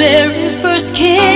very first kiss.